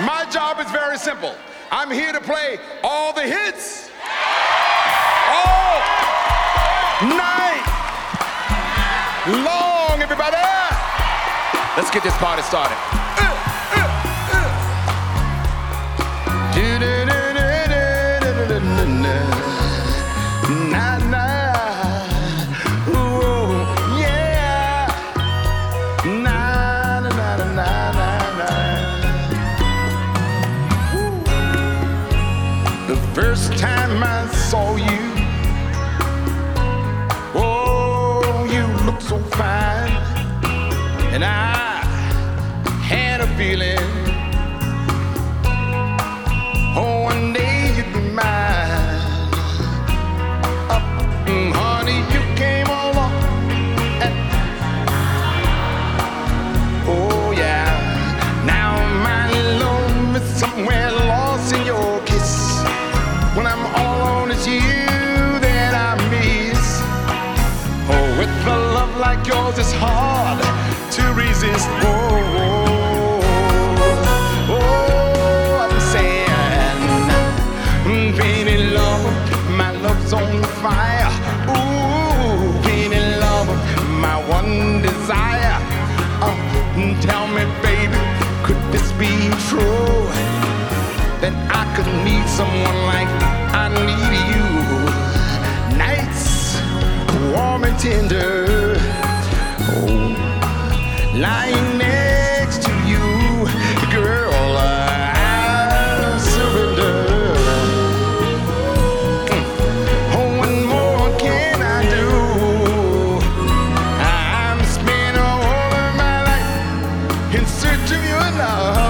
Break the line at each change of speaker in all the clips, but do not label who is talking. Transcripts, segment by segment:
My job is very simple. I'm here to play all the hits. All night long, everybody. Let's get this party started. First time I saw you, oh, you looked so fine, and I had a feeling, someone like I need you. Nights warm and tender. Oh, lying next to you, girl, I surrender. Hmm. Oh, what more can I do? I'm spending all of my life in search of your love.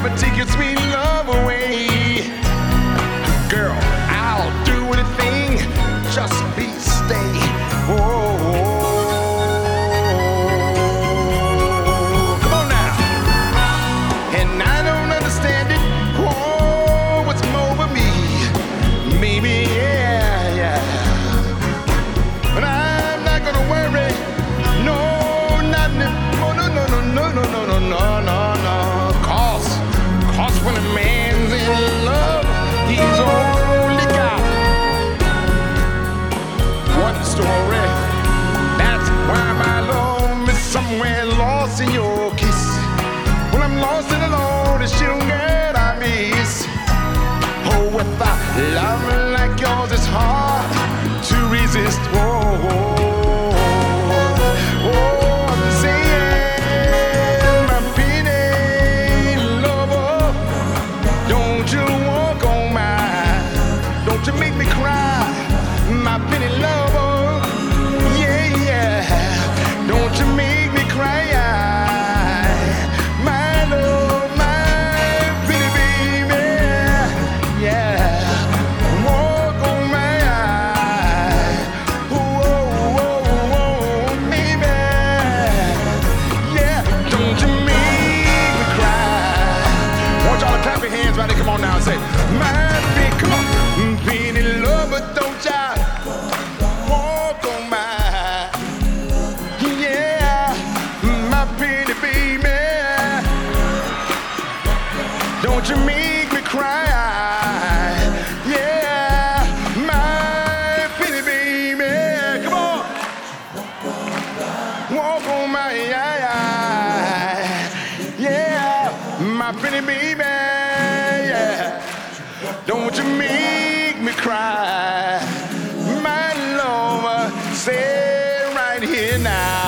never take your sweet love. Lost and alone, it's you that I miss. Oh, with a love like yours, it's hard Don't you make me cry. Yeah, my pretty baby. Come on. Walk on my eye. Yeah, my pretty baby. Yeah. Don't you make me cry. My love, say right here now.